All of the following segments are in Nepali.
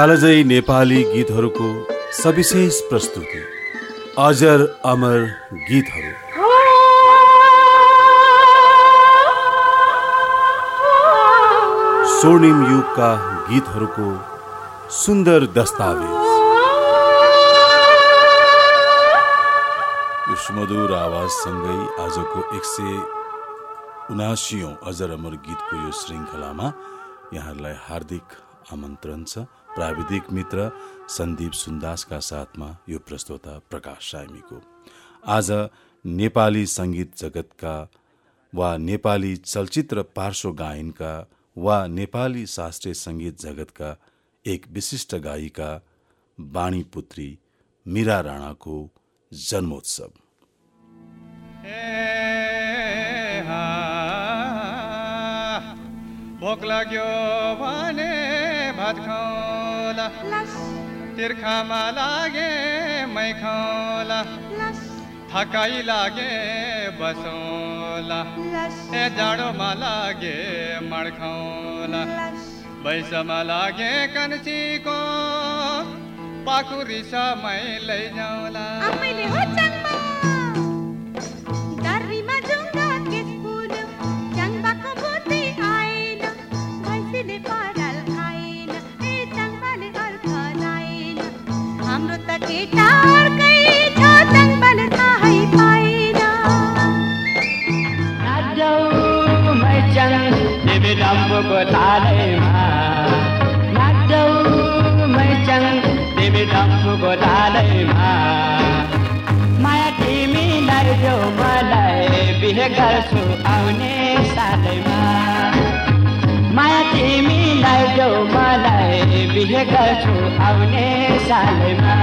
कालजै नेपाली गीतहरूको सविशेष प्रस्तुति। अजर अमर गीतहरू। स्वर्णिम युगका गीतहरूको सुन्दर दस्तावेज। सुमधुर आवाजसँगै आजको एक सय उनासीौँ अजर अमर गीतको यो श्रृङ्खलामा यहाँहरूलाई हार्दिक आमन्त्रण छ। प्राविधिक मित्र सन्दीप सुन्दासका साथमा यो प्रस्तोता प्रकाश सामीको आज नेपाली सङ्गीत जगतका वा नेपाली चलचित्र पार्श्व गायनका वा नेपाली शास्त्रीय सङ्गीत जगतका एक विशिष्ट गायिका बाणी पुत्री मीरा राणाको जन्मोत्सव। भोक लाग्यो भने भात खाउला तिर्खामा लागे मै खाउला थकाइ लागे बसौला। ए जाडोमा लागे मड खाउला भैँसमा लागे कन्सीको पाखुरी समय लैजाउला। तालैमा माया तिमीलाई जो मलाई बिहे गर्छु आउने सालैमा। माया तिमीलाई जो मलाई बिहे गर्छु आउने सालैमा।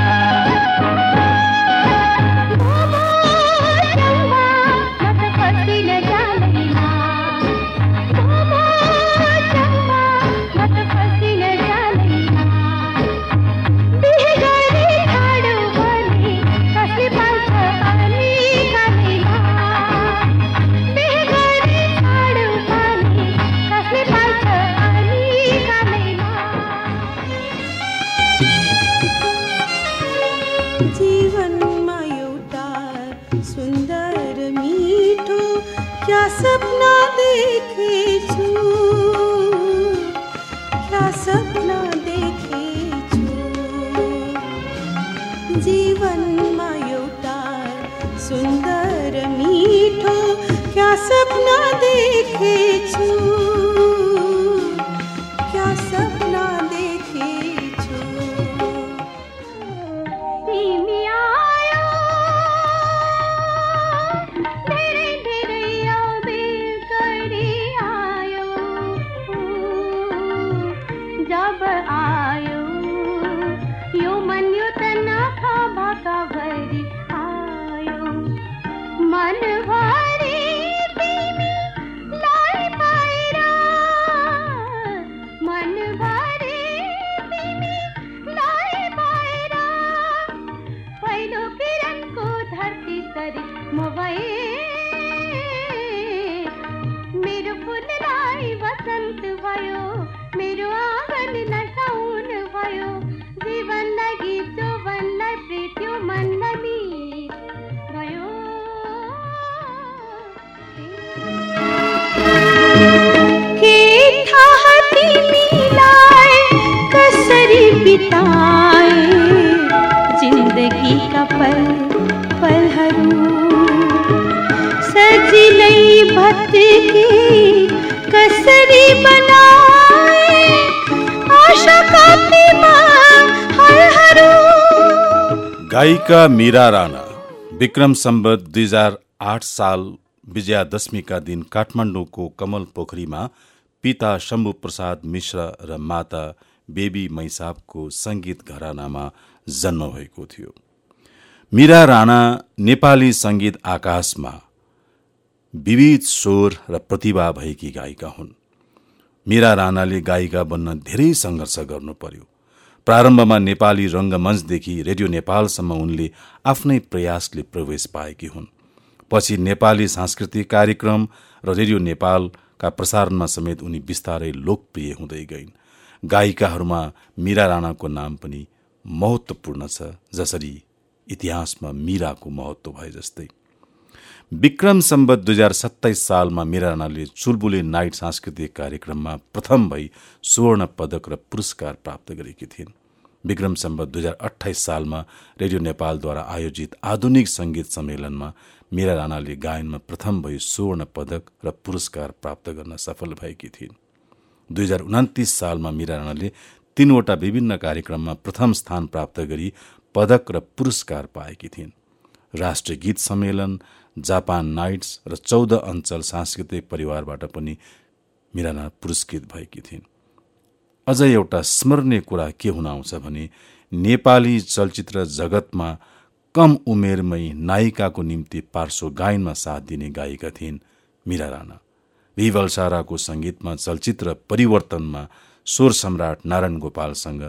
बनाए आशाका पीमा हरहरू गायिका मीरा राणा विक्रम सम्बत दुई हजार आठ साल विजयादशमीका दिन काठमाडौँको कमल पोखरीमा पिता शम्भु प्रसाद मिश्र र माता बेबी मैसाबको सङ्गीत घरानामा जन्म भएको थियो। मीरा राणा नेपाली सङ्गीत आकाशमा विविध स्वर र प्रतिभा भएकी गायिका हुन्। मीरा राणाले गायिका बन्न धेरै सङ्घर्ष गर्नु पर्यो। प्रारम्भमा नेपाली रङ्गमञ्चदेखि रेडियो नेपालसम्म उनले आफ्नै प्रयासले प्रवेश पाएकी हुन्। पछि नेपाली सांस्कृतिक कार्यक्रम र रेडियो नेपालका प्रसारणमा समेत उनी बिस्तारै लोकप्रिय हुँदै गइन्। गायिकाहरूमा मीरा राणाको नाम पनि महत्त्वपूर्ण छ जसरी इतिहासमा मीराको महत्त्व भए जस्तै। विक्रम सम्बत दुई हजार सत्ताइस सालमा मीरा राणाले चुलबुले नाइट सांस्कृतिक कार्यक्रममा प्रथम भई स्वर्ण पदक र पुरस्कार प्राप्त गरेकी थिइन्। विक्रम सम्बत दुई हजार अठाइस सालमा रेडियो नेपालद्वारा आयोजित आधुनिक सङ्गीत सम्मेलनमा मीरा राणाले गायनमा प्रथम भई स्वर्ण पदक र पुरस्कार प्राप्त गर्न सफल भएकी थिइन्। दुई हजार उन्तिस सालमा मीरा राणाले तीनवटा विभिन्न कार्यक्रममा प्रथम स्थान प्राप्त गरी पदक र पुरस्कार पाएकी थिइन्। राष्ट्रिय गीत सम्मेलन जापान नाइट्स र चौध अञ्चल सांस्कृतिक परिवारबाट पनि मीरा राणा पुरस्कृत भएकी थिइन्। अझ एउटा स्मरणीय कुरा के हुन आउँछ भने नेपाली चलचित्र जगतमा कम उमेरमै नायिकाको निम्ति पार्श्व गायनमा साथ दिने गायिका थिइन् मीरा राणा। भिवल साराको सङ्गीतमा चलचित्र परिवर्तनमा स्वर सम्राट नारायण गोपालसँग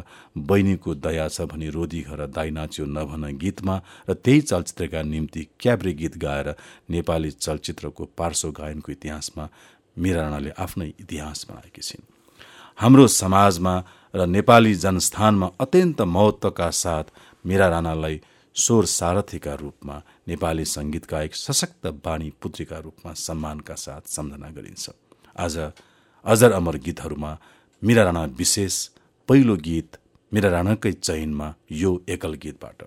बहिनीको दया छ भनी रोदी घर दाइ नाच्यो नभन गीतमा र त्यही चलचित्रका निम्ति क्याब्रे गीत गाएर नेपाली चलचित्रको पार्श्व गायनको इतिहासमा मीरा राणाले आफ्नै इतिहास बनाएकी छिन्। हाम्रो समाजमा र नेपाली जनस्थानमा अत्यन्त महत्त्वका साथ मीरा राणालाई स्वर सारथीका रूपमा नेपाली सङ्गीतका एक सशक्त बाणी पुत्रीका रूपमा सम्मानका साथ सम्झना गरिन्छ। आज अजर अमर गीतहरूमा मीरा राणा विशेष पहिलो गीत मीरा राणाकै चयनमा यो एकल गीतबाट।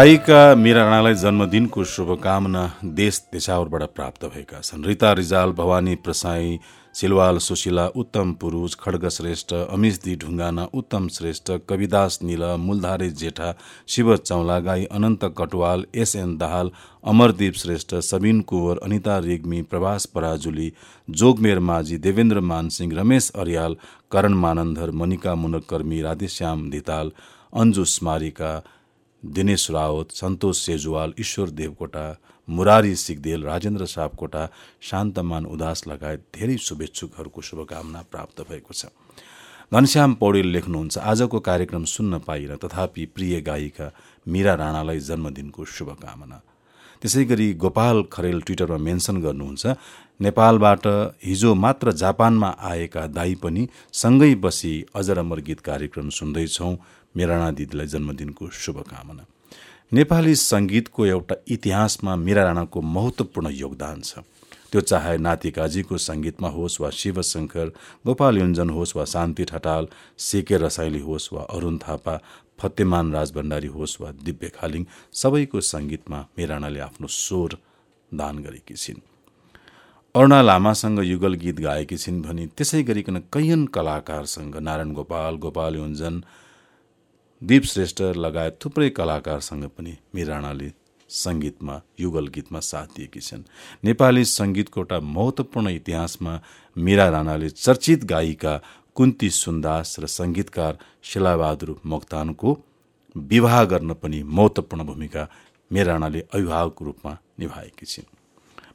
गायिका मीरा राणालाई जन्मदिनको शुभकामना देश देशावरबाट प्राप्त भएका छन्। रिता रिजाल भवानी प्रसाई सिलवाल सुशीला उत्तम पुरुष खड्ग श्रेष्ठ अमिशदी ढुङ्गाना उत्तम श्रेष्ठ कविदास नील मूलधारे जेठा शिव चौलागाई अनन्त कटवाल एसएन दाहाल अमरदीप श्रेष्ठ सबिन कुवर अनिता रेग्मी प्रभास पराजुली जोगमेर माझी देवेन्द्र मानसिंह रमेश अर्याल करण मानन्धर मनिका मुनकर्मी राधेश्याम धिताल अन्जु स्मारिका दिनेश रावत सन्तोष सेजुवाल ईश्वर देवकोटा मुरारी सिगदेल राजेन्द्र सापकोटा शान्तमान उदास लगायत धेरै शुभेच्छुकहरूको शुभकामना प्राप्त भएको छ। घनश्याम पौडेल लेख्नुहुन्छ आजको कार्यक्रम सुन्न पाइन तथापि प्रिय गायिका मीरा राणालाई जन्मदिनको शुभकामना। त्यसै गरी गोपाल खरेल ट्विटरमा मेन्सन गर्नुहुन्छ नेपालबाट हिजो मात्र जापानमा आएका दाई पनि सँगै बसी अजर अमर गीत कार्यक्रम सुन्दैछौँ। मेराणा दिदीलाई जन्मदिनको शुभकामना। नेपाली सङ्गीतको एउटा इतिहासमा मीरा राणाको महत्त्वपूर्ण योगदान छ। त्यो चाहे नाति काजीको सङ्गीतमा होस् वा शिवशङ्कर गोपाल युञ्जन होस् वा शान्ति ठटाल सेके रसाइली होस् वा अरुण थापा फतेमान राजभण्डारी होस् वा दिव्य खालिङ सबैको सङ्गीतमा मेराणाले आफ्नो स्वर दान गरेकी छिन्। अरुणा लामासँग युगल गीत गाएकी छिन् भने त्यसै गरिकन कैयन कलाकारसँग नारायण गोपाल गोपाल योन्जन दीप श्रेष्ठ लगायत थुप्रै कलाकारसँग पनि मीरा राणाले सङ्गीतमा युगल गीतमा साथ दिएकी छन्। नेपाली सङ्गीतको एउटा महत्त्वपूर्ण इतिहासमा मीरा राणाले चर्चित गायिका कुन्ती सुन्दास र सङ्गीतकार शिलाबहादुर मोक्तानको विवाह गर्न पनि महत्त्वपूर्ण भूमिका मीरा राणाले अभिभावकको रूपमा निभाएकी छिन्।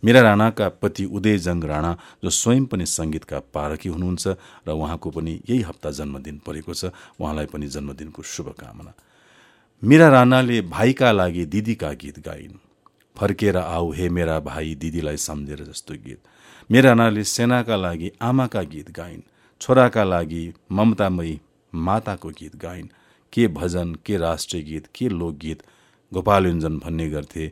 मीरा राणाका पति उदयजङ राणा जो स्वयं पनि सङ्गीतका पारकी हुनुहुन्छ र उहाँको पनि यही हप्ता जन्मदिन परेको छ उहाँलाई पनि जन्मदिनको शुभकामना। मीरा राणाले भाइका लागि दिदीका गीत गाइन्। फर्केर आऊ हे मेरा भाइ दिदीलाई सम्झेर जस्तो गीत। मेरा राणाले सेनाका लागि आमाका गीत गाइन्। छोराका लागि ममतामयी माताको गीत गाइन्। के भजन के राष्ट्रिय गीत के लोकगीत गोपालयुञ्जन भन्ने गर्थे।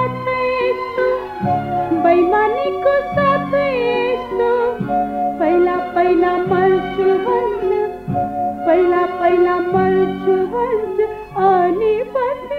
बैमानी को साथ पहिला पहिला मर्च हल पहिला पहिला मर्च हल आणि पण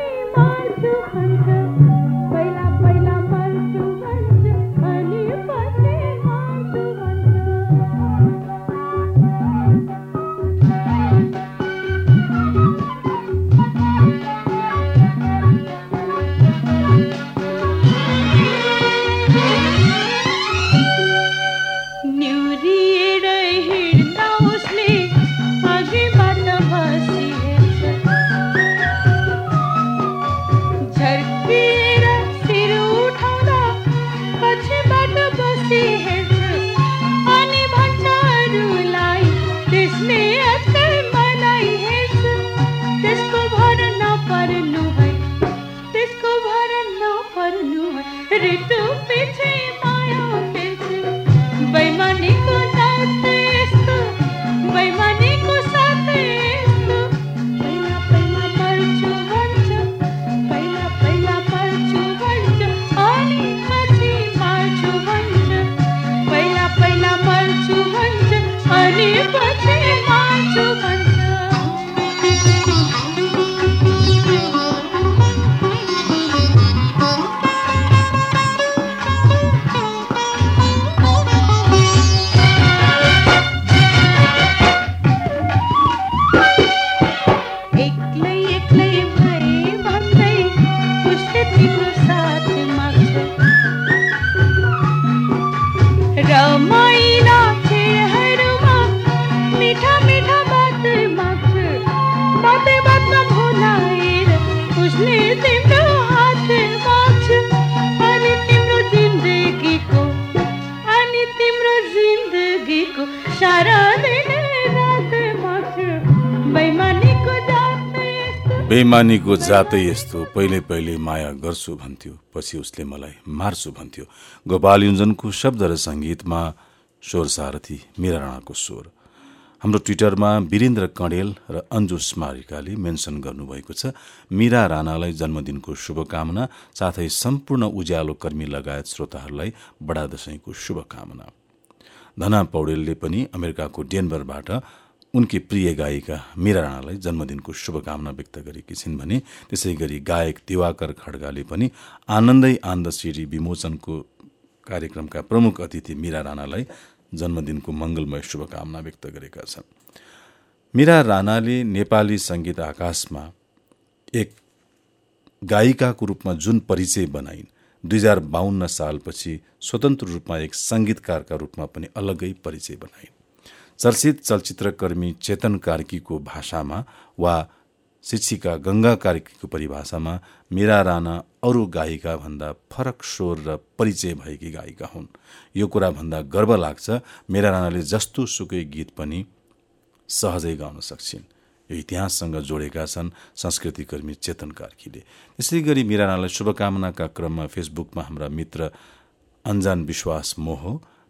बेमानीको जातै यस्तो पहिले पहिले माया गर्छु भन्थ्यो पछि उसले मलाई मार्छु भन्थ्यो। गोपाल युञ्जनको शब्द र सङ्गीतमा स्वर सारथी मीरा राणाको स्वर। हाम्रो ट्विटरमा वीरेन्द्र कणेल र अन्जु स्मारिकाले मेन्सन गर्नुभएको छ मीरा राणालाई जन्मदिनको शुभकामना साथै सम्पूर्ण उज्यालो कर्मी लगायत श्रोताहरूलाई बडा दशैंको शुभकामना। धना पौडेलले पनि अमेरिकाको डेनबरबाट उनकी प्रिय गायिका मीरा राणालाई जन्मदिनको शुभकामना व्यक्त गरेकी छिन् भने त्यसै गरी गायक दिवाकर खड्गाले पनि आनन्दै आन्द सिडी विमोचनको कार्यक्रमका प्रमुख अतिथि मीरा राणालाई जन्मदिनको मङ्गलमय शुभकामना व्यक्त गरेका छन्। मीरा राणाले नेपाली सङ्गीत आकाशमा एक गायिकाको रूपमा जुन परिचय बनाइन् दुई हजार बाहन्न सालपछि स्वतन्त्र रूपमा एक सङ्गीतकारका रूपमा पनि अलग्गै परिचय बनाइन्। चर्चित चलचित्रकर्मी चेतन कार्कीको भाषामा वा शिक्षिका गङ्गा कार्कीको परिभाषामा मीरा राणा अरू गायिका भन्दा फरक स्वर र परिचय भएकी गायिका हुन्। यो कुरा भन्दा गर्व लाग्छ मीरा राणाले जस्तो सुकै गीत पनि सहजै गाउन सक्छिन्। यो इतिहाससँग जोडेका छन् संस्कृतिकर्मी चेतन कार्कीले। त्यसै गरी मीरा राणालाई शुभकामनाका क्रममा फेसबुकमा हाम्रा मित्र अन्जान विश्वास मोह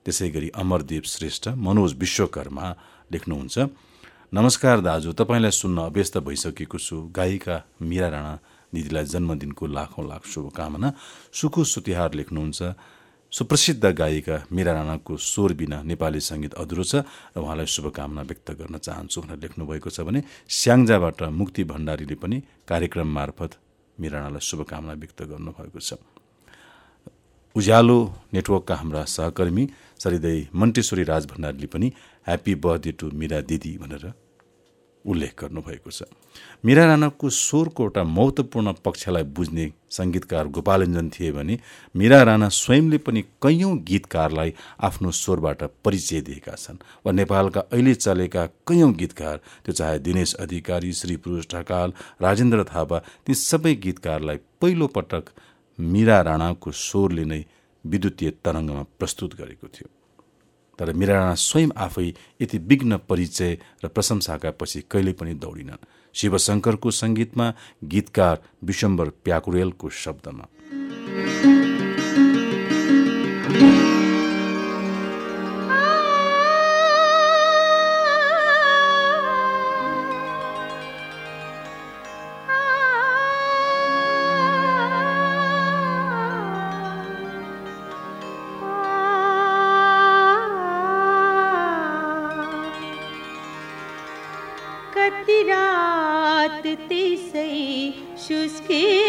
त्यसै गरी अमरदेव श्रेष्ठ मनोज विश्वकर्मा लेख्नुहुन्छ। नमस्कार दाजु तपाईँलाई सुन्न अभ्यस्त भइसकेको छु। गायिका मिरा राणा दिदीलाई जन्मदिनको लाखौँ लाख शुभकामना सुकु सुतिहार लेख्नुहुन्छ। सुप्रसिद्ध गायिका मिरा राणाको स्वर बिना नेपाली सङ्गीत अधुरो छ र उहाँलाई शुभकामना व्यक्त गर्न चाहन्छु भनेर लेख्नुभएको छ भने स्याङ्जाबाट मुक्ति भण्डारीले पनि कार्यक्रम मार्फत मिरा राणालाई शुभकामना व्यक्त गर्नुभएको छ। उज्यालो नेटवर्कका हाम्रा सहकर्मी सरिदय मन्टेश्वरी राज भण्डारीले पनि ह्याप्पी बर्थडे टु मिरा दिदी भनेर उल्लेख गर्नुभएको छ। मिरा राणाको स्वरको एउटा महत्त्वपूर्ण पक्षलाई बुझ्ने सङ्गीतकार गोपालञ्जन थिए भने मिरा राणा स्वयंले पनि कैयौँ गीतकारलाई आफ्नो स्वरबाट परिचय दिएका छन् वा नेपालका अहिले चलेका कैयौँ गीतकार त्यो चाहे दिनेश अधिकारी श्री पुरुष ढकाल राजेन्द्र थापा ती सबै गीतकारलाई पहिलोपटक मिरा राणाको स्वरले नै विद्युतीय तरङ्गमा प्रस्तुत गरेको थियो। तर मिरा राणा स्वयं आफै यति विघ्न परिचय र प्रशंसाका पछि कहिल्यै पनि दौडिनन्। शिवशङ्करको सङ्गीतमा गीतकार विशम्बर प्याकुरेलको शब्दमा। सुस्केरामा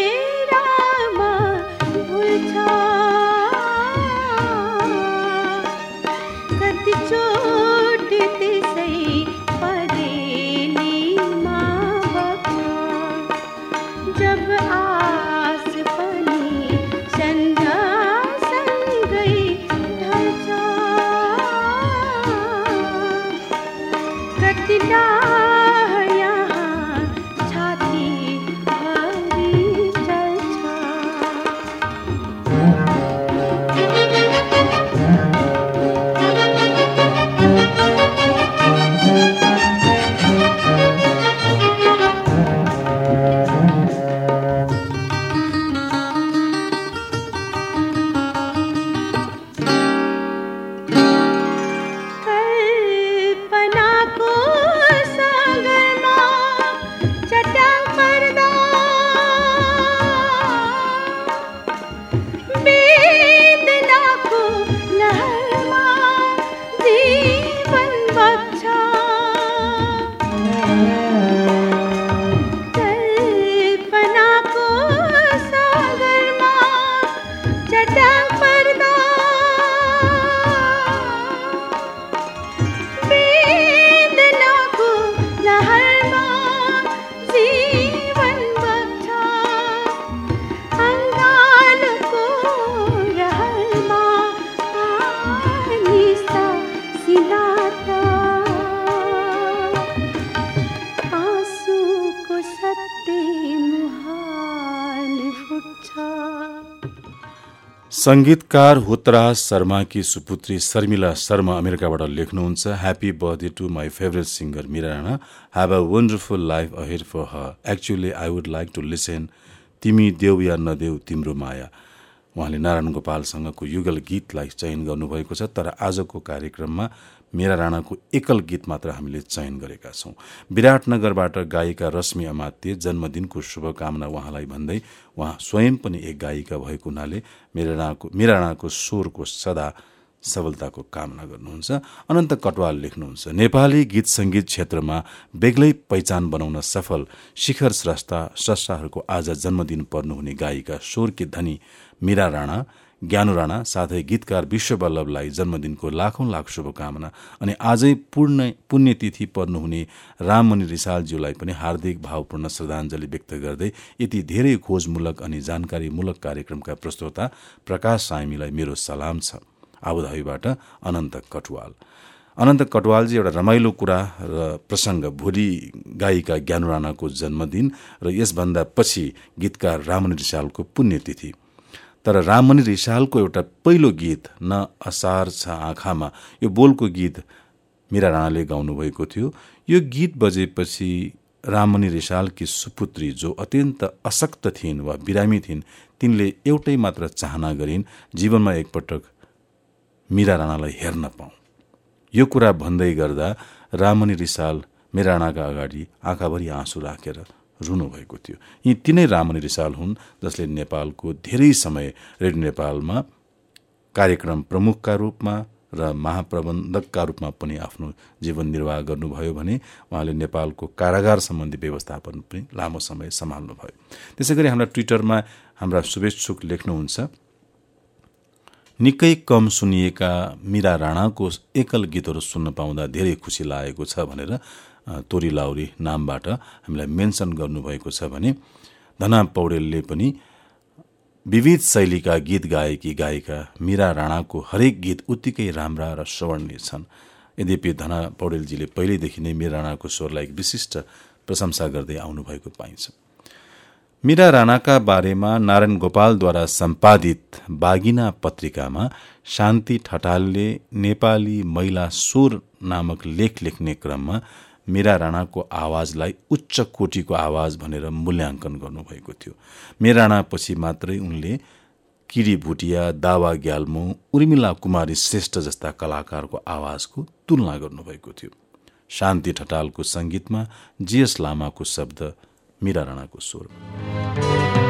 सङ्गीतकार हुतराज शर्माकी सुपुत्री शर्मिला शर्मा अमेरिकाबाट लेख्नुहुन्छ happy birthday to my favourite singer Mira Rana have a wonderful life ahead for her actually I would like to listen तिमी देऊ या नदेऊ तिम्रो माया. उहाँले नारायण गोपालसँगको युगल गीतलाई चयन गर्नुभएको छ तर आजको कार्यक्रममा मेरा राणाको एकल गीत मात्र हामीले चयन गरेका छौँ। विराटनगरबाट गायिका रश्मि अमात्य जन्मदिनको शुभकामना उहाँलाई भन्दै उहाँ स्वयं पनि एक गायिका भएको हुनाले मेरा राणाको मेरा राणाको स्वरको सदा सफलताको कामना गर्नुहुन्छ। अनन्त कटवाल लेख्नुहुन्छ नेपाली गीत सङ्गीत क्षेत्रमा बेग्लै पहिचान बनाउन सफल शिखर स्रष्टा स्रष्टाहरूको आज जन्मदिन पर्नुहुने गायिका स्वरकी धनी मीरा राणा ज्ञानु राणा साथै गीतकार विश्ववल्लभलाई जन्मदिनको लाखौं लाख शुभकामना अनि आजै पूर्ण पुण्यतिथि पर्नुहुने राममणि रिसालज्यूलाई पनि हार्दिक भावपूर्ण श्रद्धाञ्जली व्यक्त गर्दै यति धेरै खोजमूलक अनि जानकारीमूलक कार्यक्रमका प्रस्तोता प्रकाश साइमीलाई मेरो सलाम छ। आबुधाबीबाट अनन्त कटुवाल। अनन्त कटवालजी एउटा रमाइलो कुरा र प्रसङ्ग भोलि गायिका ज्ञानु राणाको जन्मदिन र यसभन्दा पछि गीतकार राममणि रिसालको पुण्यतिथि। तर राममणि रिसालको एउटा पहिलो गीत न असार छ आँखामा यो बोलको गीत मीरा राणाले गाउनुभएको थियो। यो गीत बजेपछि राममणि रिसालकी सुपुत्री जो अत्यन्त अशक्त थिइन् वा बिरामी थिइन् तिनले एउटै मात्र चाहना गरिन् जीवनमा एकपटक मीरा राणालाई हेर्न पाऊँ यो कुरा भन्दै गर्दा रामनी रिसाल मेरा राणाका अगाडि आँखाभरि आँसु राखेर रुनु भएको थियो। यी तिनै रामनी रिसाल हुन् जसले नेपालको धेरै समय रेडियो नेपालमा कार्यक्रम प्रमुखका रूपमा र महाप्रबन्धकका रूपमा पनि आफ्नो जीवन निर्वाह गर्नुभयो भने उहाँले नेपालको कारागार सम्बन्धी व्यवस्थापन पनि लामो समय सम्हाल्नुभयो। त्यसै गरी हाम्रा ट्विटरमा हाम्रा शुभेच्छुक लेख्नुहुन्छ। निकै कम सुनिएका मीरा राणाको एकल गीतहरू सुन्न पाउँदा धेरै खुसी लागेको छ भनेर तोरी लाउरी नामबाट हामीलाई मेन्सन गर्नुभएको छ भने धना पौडेलले पनि विविध शैलीका गीत गाएकी गायिका मीरा राणाको हरेक गीत उत्तिकै राम्रा र श्रवणीय छन्। यद्यपि धना पौडेलजीले पहिल्यैदेखि नै मीरा राणाको स्वरलाई एक विशिष्ट प्रशंसा गर्दै आउनुभएको पाइन्छ। मीरा राणाका बारेमा नारायण गोपालद्वारा सम्पादित बागिना पत्रिकामा शान्ति ठटालले नेपाली महिला स्वर नामक लेख लेख्ने क्रममा मीरा राणाको आवाजलाई उच्च कोटिको आवाज भनेर मूल्याङ्कन गर्नुभएको थियो। मीरा राणापछि मात्रै उनले किरी भुटिया दावा ग्याल्मो उर्मिला कुमारी श्रेष्ठ जस्ता कलाकारको आवाजको तुलना गर्नुभएको थियो। शान्ति ठटालको सङ्गीतमा जीएस लामाको शब्द मीरा राणाको स्वर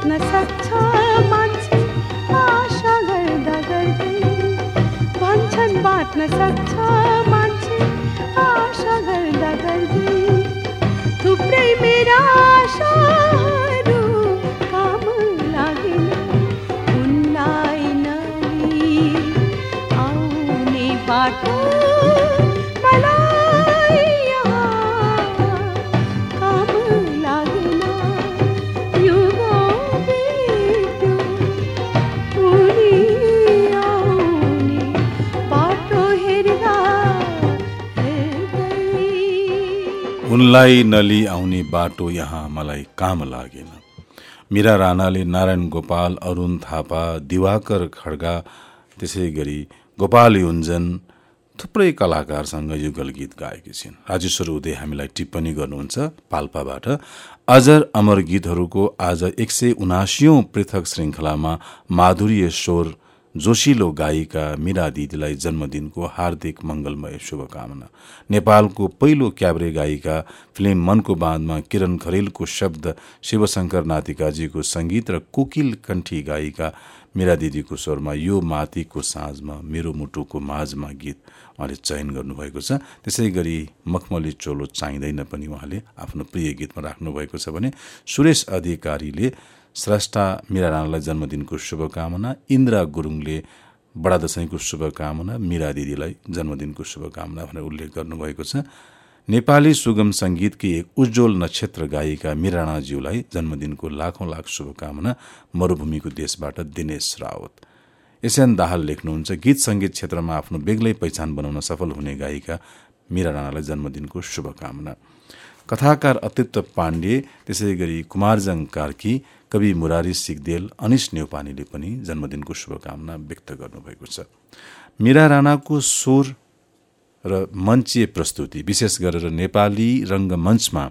भन्छन् बाँच्न सक्छ मान्छे आशा गर्दा गर्दै भन्छन् बाँच्न सक्छ मान्छे आशा उनलाई नली आउने बाटो यहाँ मलाई काम लागेन। मीरा राणाले नारायण गोपाल अरुण थापा दिवाकर खड्गा त्यसै गरी गोपाल युञ्जन थुप्रै कलाकारसँग युगल गीत गाएकी छिन्। राजेश्वर उदय हामीलाई टिप्पणी गर्नुहुन्छ पाल्पाबाट। अजर अमर गीतहरूको आज एक सय उनासियौं पृथक श्रृङ्खलामा माधुर्य स्वर जोशिलो गायिका मीरा दिदीलाई जन्मदिनको हार्दिक मंगलमय शुभकामना। नेपालको पहिलो क्याब्रे गायिका फिल्म मनको बाँधमा किरण खरेलको शब्द शिवशंकर नातिकाजीको संगीत र कोकिल कण्ठी गायिका मीरा दिदीको स्वरमा यो माथिको साँझमा मेरो मुटुको माझमा गीत उहाँले चयन गर्नुभएको छ। त्यसै गरी मखमली चोलो चाहिँदैन पनि उहाँले आफ्नो प्रिय गीतमा राख्नुभएको छ भने सुरेश अधिकारीले स्रष्टा मीरा राणालाई जन्मदिनको शुभकामना इन्द्रा गुरुङले बडा दशैंको शुभकामना मीरा दिदीलाई जन्मदिनको शुभकामना भनेर उल्लेख गर्नुभएको छ। नेपाली सुगम संगीतकी एक उज्जवल नक्षत्र गायिका मीरा राणाज्यूलाई जन्मदिनको लाखौं लाख शुभकामना मरूभूमिको देशबाट दिनेश रावत। एसएन दाहाल लेख्नुहुन्छ गीत संगीत क्षेत्रमा आफ्नो बेग्लै पहिचान बनाउन सफल हुने गायिका मीरा राणालाई जन्मदिनको शुभकामना। कथाकार अतित्व पाण्डे त्यसै गरी कुमारजङ कार्की कवि मुरारी सिगदेल अनिश नेउपानीले पनि जन्मदिनको शुभकामना व्यक्त गर्नुभएको छ। मीरा राणाको स्वर र मञ्चीय प्रस्तुति विशेष गरेर नेपाली रङ्गमञ्चमा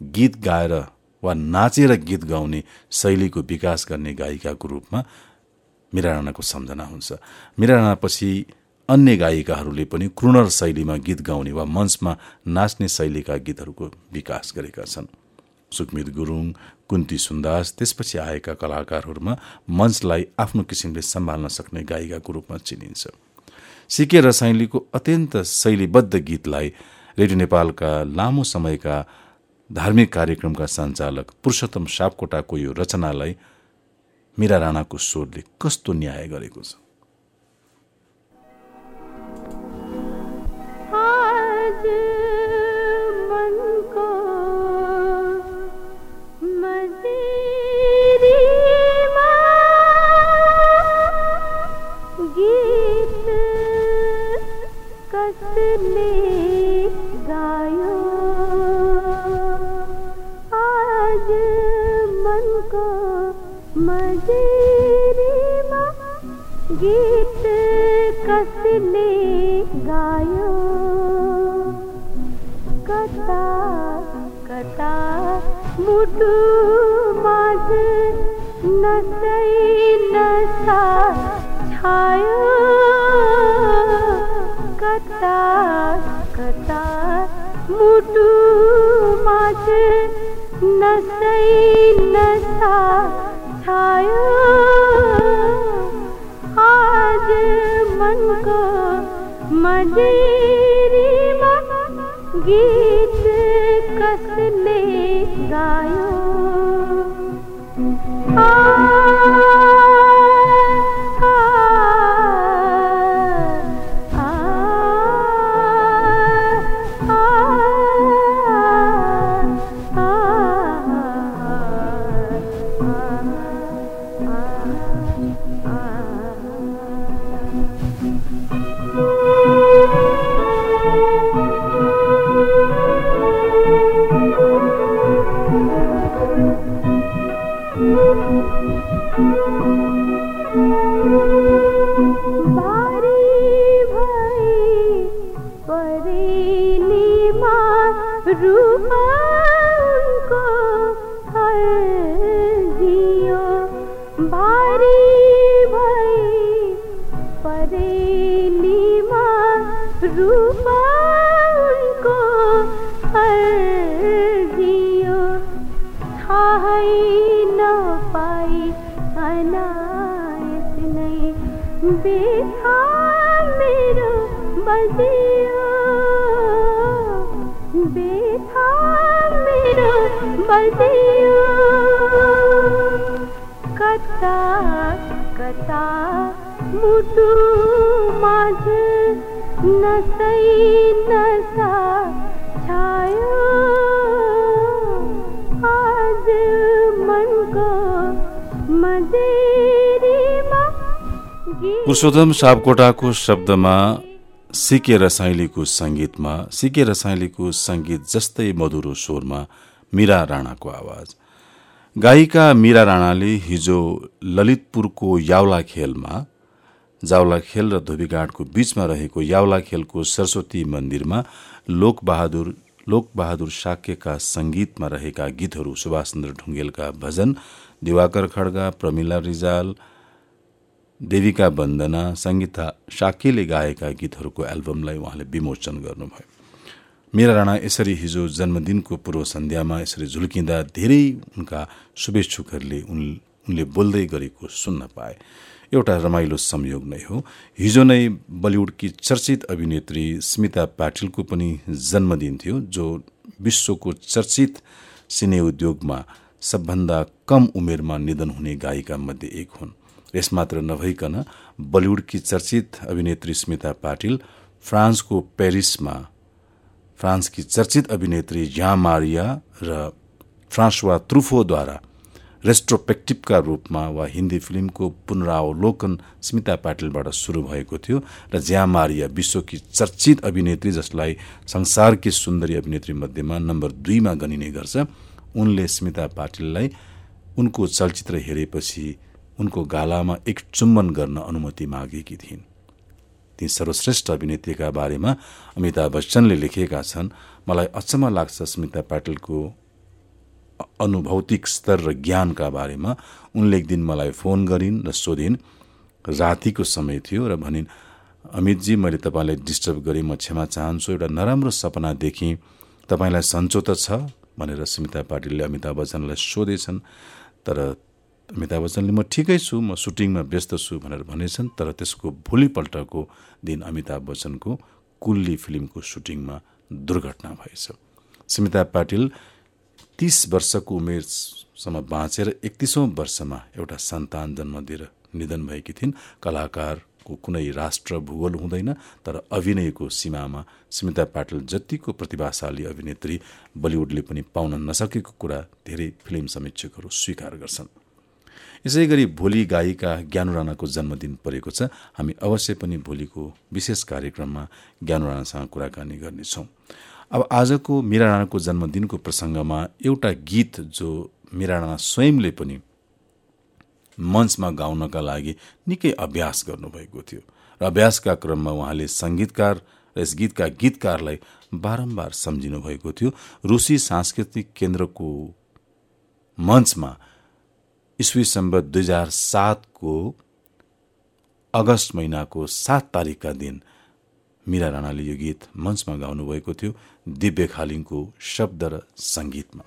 गीत गाएर वा नाचेर गीत गाउने शैलीको विकास गर्ने गायिकाको रूपमा मीरा राणाको सम्झना हुन्छ। मीरा राणापछि अन्य गायिकाहरूले पनि क्रुनर शैलीमा गीत गाउने वा मञ्चमा नाच्ने शैलीका गीतहरूको विकास गरेका छन्। सुकमित गुरुङ कुन्ती सुन्दास त्यसपछि आएका कलाकारहरूमा मञ्चलाई आफ्नो किसिमले सम्हाल्न सक्ने गायिकाको रूपमा चिनिन्छ। सिके रसाइलीको अत्यन्त शैलीबद्ध गीतलाई रेडियो नेपालका लामो समयका धार्मिक कार्यक्रमका सञ्चालक पुरुषोत्तम सापकोटाको यो रचनालाई मीरा राणाको स्वरले कस्तो न्याय गरेको छ? कसने गायो। आज मन को मजेरी गीत कसने गायो। कता कता मुटु नसै छायो माझ नसै नसा छायो। आज मन को मजेरीमा गीत कसने गायो। आ, पुरुषोत्तम सापकोटाको शब्दमा सिके रसाइलीको सङ्गीतमा सिके रसाइलीको सङ्गीत जस्तै मधुरो स्वरमा मीरा राणाको आवाज। गायिका मीरा राणाले हिजो ललितपुरको यावला खेलमा जावला खेल र धोबीघाटको बीचमा रहेको यावला खेलको सरस्वती मन्दिरमा लोकबहादुर लोकबहादुर साक्यका सङ्गीतमा रहेका गीतहरू सुभाषचन्द्र ढुङ्गेलका भजन दिवाकर खड्गा प्रमिला रिजाल देविका वन्दना सङ्गीता साकेले गाएका गीतहरूको एल्बमलाई उहाँले विमोचन गर्नुभयो। मेरा राणा यसरी हिजो जन्मदिनको पूर्व सन्ध्यामा यसरी झुल्किँदा धेरै उनका शुभेच्छुकहरूले उन उनले बोल्दै गरेको सुन्न पाए। एउटा रमाइलो संयोग नै हो। हिजो नै बलिउडकी चर्चित अभिनेत्री स्मिता पाटिलको पनि जन्मदिन थियो जो विश्वको चर्चित सिने उद्योगमा सबभन्दा कम उमेरमा निधन हुने गायिका मध्ये एक हुन्। यसमात्र नभइकन बलिउडकी चर्चित अभिनेत्री स्मिता पाटिल फ्रान्सको पेरिसमा फ्रान्सकी चर्चित अभिनेत्री ज्या मारिया र फ्रान्सवा त्रुफोद्वारा रेस्ट्रोपेक्टिभका रूपमा वा हिन्दी फिल्मको पुनरावलोकन स्मिता पाटिलबाट सुरु भएको थियो र ज्या मारिया विश्वकी चर्चित अभिनेत्री जसलाई संसारकी सुन्दरी अभिनेत्री मध्येमा नम्बर दुईमा गनिने गर्छ उनले स्मिता पाटिललाई उनको चलचित्र हेरेपछि उनको गालामा एक चुम्बन गर्न अनुमति मागेकी थिइन्। ती सर्वश्रेष्ठ अभिनेत्रीका बारेमा अमिताभ बच्चनले लेखेका छन् मलाई अचम्म लाग्छ स्मिता पाटिलको अनुभौतिक स्तर र ज्ञानका बारेमा। उनले एक दिन मलाई फोन गरिन् र सोधिन् रातिको समय थियो र भनिन् अमितजी मैले तपाईँलाई डिस्टर्ब गरेँ म क्षमा चाहन्छु। एउटा नराम्रो सपना देखेँ। तपाईँलाई सन्चो त छ? भनेर स्मिता पाटिलले अमिताभ बच्चनलाई सोधेछन्। तर अमिताभ बच्चनले म ठिकै छु म सुटिङमा व्यस्त छु भनेर भनेछन् तर त्यसको भोलिपल्टको दिन अमिताभ बच्चनको कुल्ली फिल्मको सुटिङमा दुर्घटना भएछ। स्मिता पाटिल तीस वर्षको उमेरसम्म बाँचेर एकतिसौँ वर्षमा एउटा सन्तान जन्म दिएर निधन भएकी थिइन्। कलाकारको कुनै राष्ट्र भूगोल हुँदैन तर अभिनयको सीमामा स्मिता पाटिल जतिको प्रतिभाशाली अभिनेत्री बलिउडले पनि पाउन नसकेको कुरा धेरै फिल्म समीक्षकहरू स्वीकार गर्छन्। यसै गरी भोलि गायिका ज्ञानु राणाको जन्मदिन परेको छ। हामी अवश्य पनि भोलिको विशेष कार्यक्रममा ज्ञानु राणासँग कुराकानी गर्नेछौँ। अब आजको मीरा राणाको जन्मदिनको प्रसङ्गमा एउटा गीत जो मीरा राणा स्वयंले पनि मञ्चमा गाउनका लागि निकै अभ्यास गर्नुभएको थियो र अभ्यासका क्रममा उहाँले सङ्गीतकार र यस गीतका गीतकारलाई बारम्बार सम्झिनु भएको थियो। रुसी सांस्कृतिक केन्द्रको मञ्चमा इस्वी सम्बत दुई हजार सातको अगस्त महिनाको सात तारिकका दिन मीरा राणाले यो गीत मञ्चमा गाउनुभएको थियो दिव्य खालिङको शब्द र सङ्गीतमा।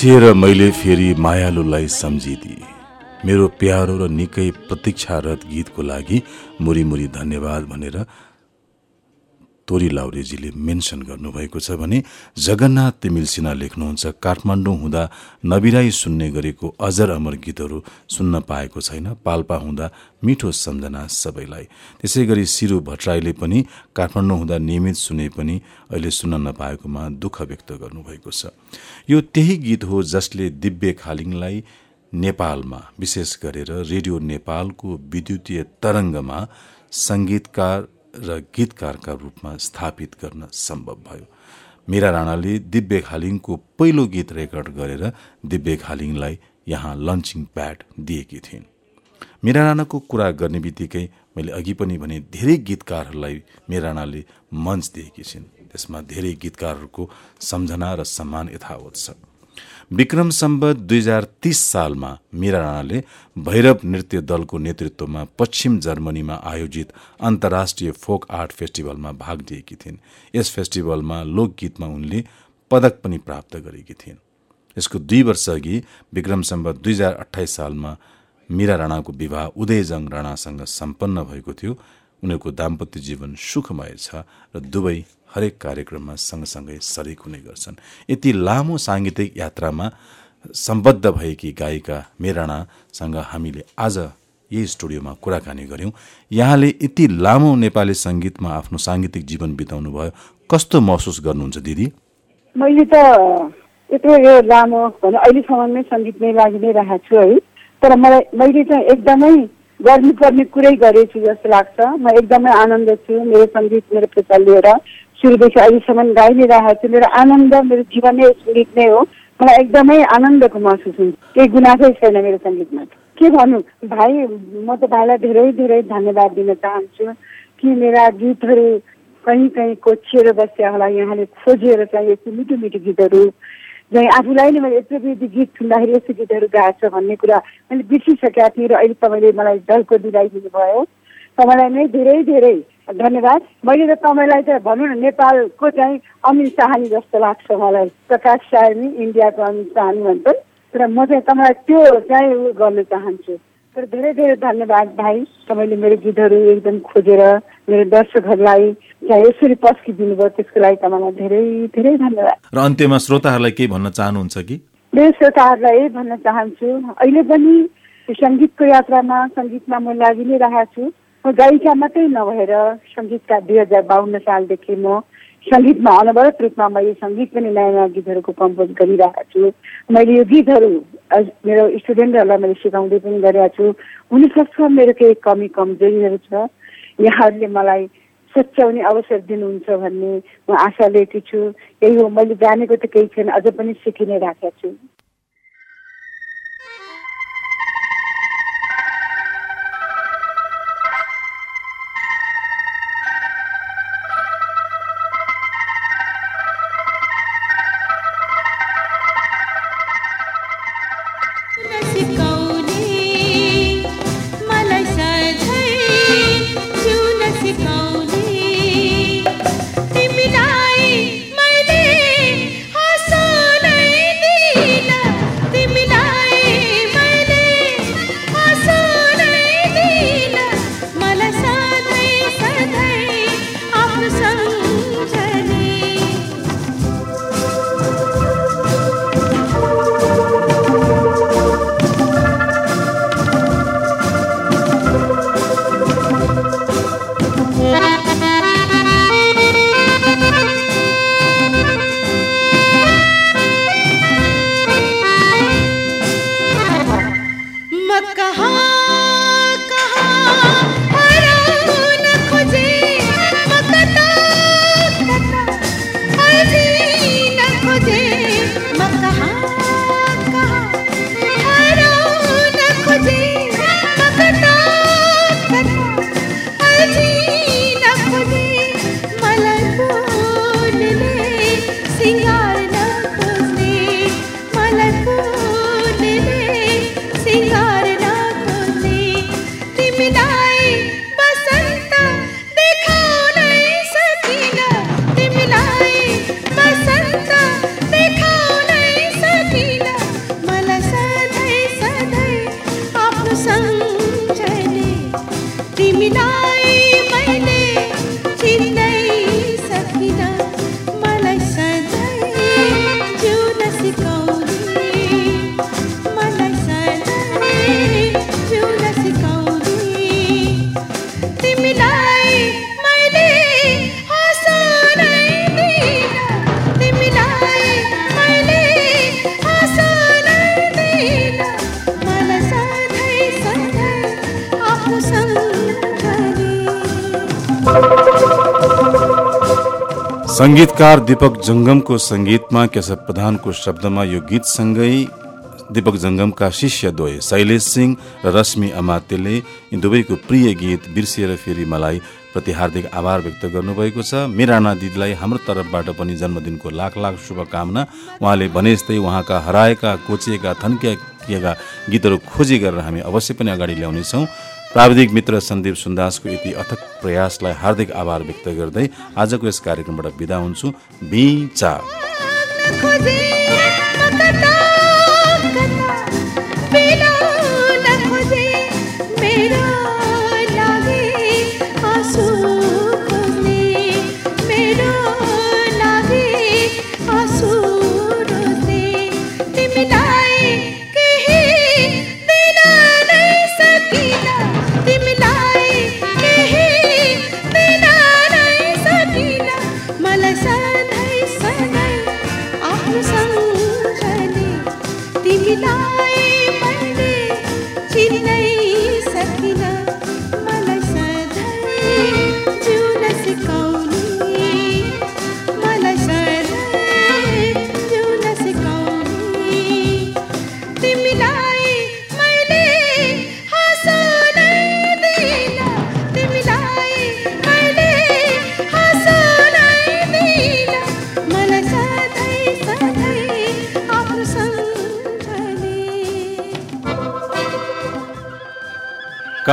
बिर्सिएर मैले फेरि मायालुलाई सम्झिदिए। मेरो प्यारो र निकै प्रतीक्षारत गीतको लागि मुरी मुरी धन्यवाद भनेर तोरी लाउरेजीले मेन्सन गर्नुभएको छ भने जगन्नाथ तिमिल सिन्हा लेख्नुहुन्छ काठमाडौँ हुँदा नबिराई सुन्ने गरेको अजर अमर गीतहरू सुन्न पाएको छैन पाल्पा हुँदा मिठो सम्झना सबैलाई। त्यसै गरी सिरु भट्टराईले पनि काठमाडौँ हुँदा नियमित सुने पनि अहिले सुन्न नपाएकोमा दुःख व्यक्त गर्नुभएको छ। यो त्यही गीत हो जसले दिव्य खालिङलाई नेपालमा विशेष गरेर रेडियो नेपालको विद्युतीय तरङ्गमा सङ्गीतकार र गीतकारका रूपमा स्थापित गर्न सम्भव भयो। मीरा राणाले दिव्य खालिङको पहिलो गीत रेकर्ड गरेर दिव्य खालिङलाई यहाँ लन्चिङ प्याड दिएकी थिइन्। मीरा राणाको कुरा गर्ने बित्तिकै मैले अघि पनि भने धेरै गीतकारहरूलाई मीरा राणाले मञ्च दिएकी छिन्। त्यसमा धेरै गीतकारहरूको सम्झना र सम्मान यथावत छ। विक्रम सम्बत दुई हजार तीस सालमा मीरा राणाले भैरव नृत्य दलको नेतृत्वमा पश्चिम जर्मनीमा आयोजित अन्तर्राष्ट्रिय फोक आर्ट फेस्टिभलमा भाग लिएकी थिइन्। यस फेस्टिभलमा लोकगीतमा उनले पदक पनि प्राप्त गरेकी थिइन्। यसको दुई वर्ष अघि विक्रम सम्बत दुई हजार अठाइस सालमा मीरा राणाको विवाह उदयजङ राणासँग सम्पन्न भएको थियो। उनीहरूको दाम्पत्य जीवन सुखमय छ र दुवै हरेक कार्यक्रममा सँगसँगै सरिक हुने गर्छन्। यति लामो साङ्गीतिक यात्रामा सम्बद्ध भएकी गायिका मेराणासँग हामीले आज यही स्टुडियोमा कुराकानी गऱ्यौँ। यहाँले यति लामो नेपाली सङ्गीतमा आफ्नो साङ्गीतिक जीवन बिताउनु भयो कस्तो महसुस गर्नुहुन्छ दिदी? मैले त यत्रो यो लामो अहिलेसम्म नै सङ्गीतमै लागि नै राखेको छु है। तर मलाई मैले चाहिँ एकदमै गर्नुपर्ने कुरै गरेछु जस्तो लाग्छ। म एकदमै आनन्द छु। मेरो सङ्गीत मेरो पेसा लिएर सुरुदेखि अहिलेसम्म गाइ नै राखेको छु मेरो आनन्द मेरो जीवन नै सङ्गीत नै हो। मलाई एकदमै आनन्दको महसुस हुन्छ। केही गुनासै छैन मेरो सङ्गीतमा। के भन्नु? भाइ म त भाइलाई धेरै धेरै धन्यवाद दिन चाहन्छु कि मेरा गीतहरू कहीँ कहीँ कोचिएर बस्या होला यहाँले खोजेर चाहिँ यस्तो मिठो मिठो गीतहरू चाहिँ आफूलाई नै मैले यत्रो यति गीत सुन्दाखेरि यस्तो गीतहरू गाएको छ भन्ने कुरा मैले बिर्सिसकेका थिएँ र अहिले तपाईँले मलाई झल्को दिलाइदिनु भयो तपाईँलाई नै धेरै धेरै धन्यवाद। मैले त तपाईँलाई त भनौँ न नेपालको चाहिँ अमिर चाहनी जस्तो लाग्छ मलाई। प्रकाश सायनी इन्डियाको अमिर चाहनी भन्छन् तर म चाहिँ तपाईँलाई त्यो चाहिँ उयो गर्न चाहन्छु। तर धेरै धेरै धन्यवाद भाइ। तपाईँले मेरो गीतहरू एकदम खोजेर मेरो दर्शकहरूलाई चाहिँ यसरी पस्किदिनु भयो त्यसको लागि तपाईँलाई धेरै धेरै धन्यवाद। र अन्त्यमा श्रोताहरूलाई केही भन्न चाहनुहुन्छ कि? मेरो श्रोताहरूलाई यही भन्न चाहन्छु। अहिले पनि सङ्गीतको यात्रामा सङ्गीतमा म लागि नै राखेको छु। गायिका मात्रै नभएर सङ्गीतका दुई हजार बाहन्न सालदेखि म सङ्गीतमा अनवरत रूपमा मैले सङ्गीत पनि नयाँ नयाँ गीतहरूको कम्पोज गरिरहेको छु। मैले यो गीतहरू मेरो स्टुडेन्टहरूलाई मैले सिकाउँदै पनि गरिरहेको छु। हुनसक्छ मेरो केही कमी कमजोरीहरू छ। यहाँहरूले मलाई सच्याउने अवसर दिनुहुन्छ भन्ने म आशा लिएकी छु। यही हो मैले जानेको त केही छैन अझ पनि सिकि नै राखेको छु। me now. सङ्गीतकार दीपक जङ्गमको सङ्गीतमा केशव प्रधानको शब्दमा यो गीतसँगै दीपक जङ्गमका शिष्य द्वय शैलेश सिंह र रश्मि अमात्यले यी दुवैको प्रिय गीत बिर्सिएर फेरि मलाई प्रति हार्दिक आभार व्यक्त गर्नुभएको छ। मिराना दिदीलाई हाम्रो तर्फबाट पनि जन्मदिनको लाख लाख शुभकामना। उहाँले भने जस्तै उहाँका हराएका कोचिएका थन्किएका गीतहरू खोजी गरेर हामी अवश्य पनि अगाडि ल्याउनेछौँ। प्राविधिक मित्र सन्दीप सुन्दासको यति अथक प्रयासलाई हार्दिक आभार व्यक्त गर्दै आजको यस कार्यक्रमबाट बिदा हुन्छु। बिचा